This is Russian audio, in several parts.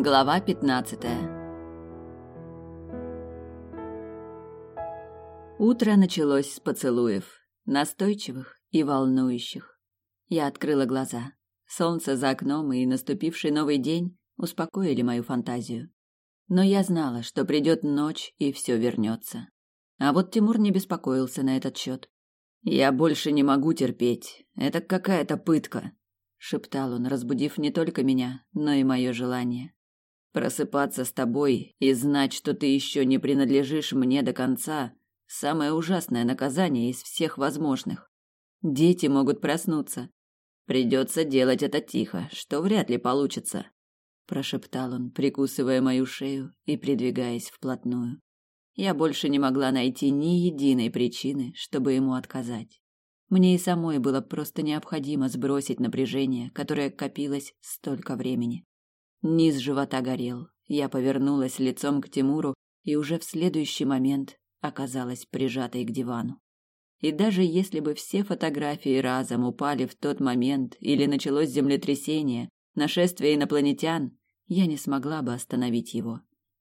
Глава 15. Утро началось с поцелуев, настойчивых и волнующих. Я открыла глаза. Солнце за окном и наступивший новый день успокоили мою фантазию. Но я знала, что придет ночь и все вернется. А вот Тимур не беспокоился на этот счет. «Я больше не могу терпеть. Это какая-то пытка», — шептал он, разбудив не только меня, но и мое желание. «Просыпаться с тобой и знать, что ты еще не принадлежишь мне до конца — самое ужасное наказание из всех возможных. Дети могут проснуться. Придется делать это тихо, что вряд ли получится», — прошептал он, прикусывая мою шею и придвигаясь вплотную. Я больше не могла найти ни единой причины, чтобы ему отказать. Мне и самой было просто необходимо сбросить напряжение, которое копилось столько времени. Низ живота горел. Я повернулась лицом к Тимуру и уже в следующий момент оказалась прижатой к дивану. И даже если бы все фотографии разом упали в тот момент или началось землетрясение, нашествие инопланетян, я не смогла бы остановить его.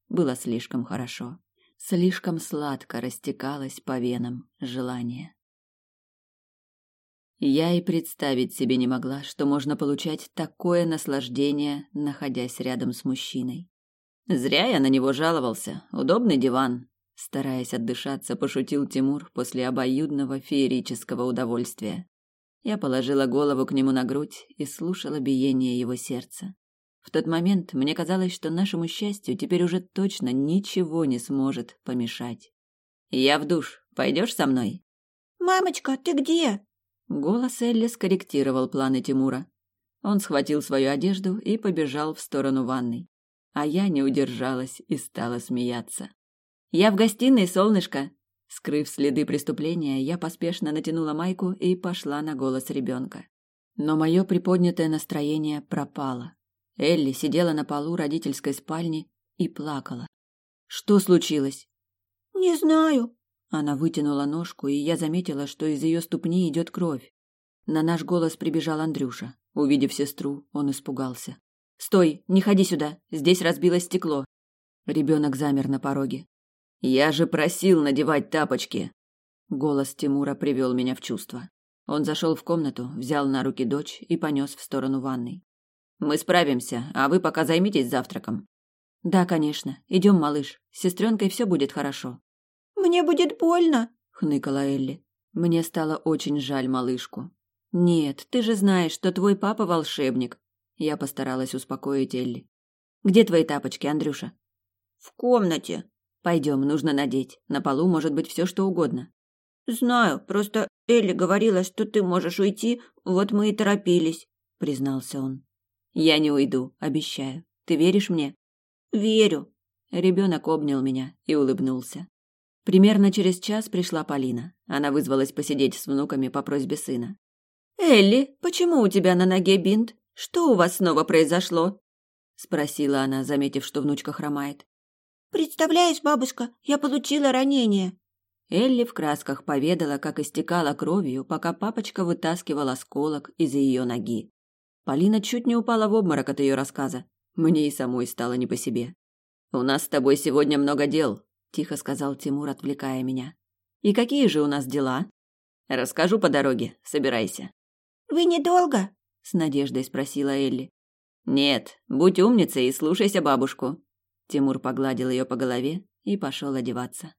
Было слишком хорошо. Слишком сладко растекалось по венам желание. Я и представить себе не могла, что можно получать такое наслаждение, находясь рядом с мужчиной. Зря я на него жаловался. Удобный диван. Стараясь отдышаться, пошутил Тимур после обоюдного феерического удовольствия. Я положила голову к нему на грудь и слушала биение его сердца. В тот момент мне казалось, что нашему счастью теперь уже точно ничего не сможет помешать. «Я в душ. Пойдешь со мной?» «Мамочка, ты где?» Голос Элли скорректировал планы Тимура. Он схватил свою одежду и побежал в сторону ванной. А я не удержалась и стала смеяться. «Я в гостиной, солнышко!» Скрыв следы преступления, я поспешно натянула майку и пошла на голос ребенка. Но мое приподнятое настроение пропало. Элли сидела на полу родительской спальни и плакала. Что случилось? Не знаю. Она вытянула ножку, и я заметила, что из ее ступни идет кровь. На наш голос прибежал Андрюша. Увидев сестру, он испугался. Стой, не ходи сюда. Здесь разбилось стекло. Ребенок замер на пороге. Я же просил надевать тапочки. Голос Тимура привел меня в чувство. Он зашел в комнату, взял на руки дочь и понес в сторону ванной. Мы справимся, а вы пока займитесь завтраком. Да, конечно. Идем, малыш. С сестренкой все будет хорошо. Мне будет больно, хныкала Элли. Мне стало очень жаль малышку. Нет, ты же знаешь, что твой папа волшебник. Я постаралась успокоить Элли. Где твои тапочки, Андрюша? В комнате. Пойдем, нужно надеть. На полу может быть все, что угодно. Знаю, просто Элли говорила, что ты можешь уйти, вот мы и торопились, признался он. Я не уйду, обещаю. Ты веришь мне? Верю. Ребенок обнял меня и улыбнулся. Примерно через час пришла Полина. Она вызвалась посидеть с внуками по просьбе сына. Элли, почему у тебя на ноге бинт? Что у вас снова произошло? спросила она, заметив, что внучка хромает. Представляешь, бабушка, я получила ранение. Элли в красках поведала, как истекала кровью, пока папочка вытаскивал осколок из ее ноги. Полина чуть не упала в обморок от ее рассказа. Мне и самой стало не по себе. «У нас с тобой сегодня много дел», – тихо сказал Тимур, отвлекая меня. «И какие же у нас дела?» «Расскажу по дороге. Собирайся». «Вы недолго?» – с надеждой спросила Элли. «Нет, будь умницей и слушайся бабушку». Тимур погладил ее по голове и пошел одеваться.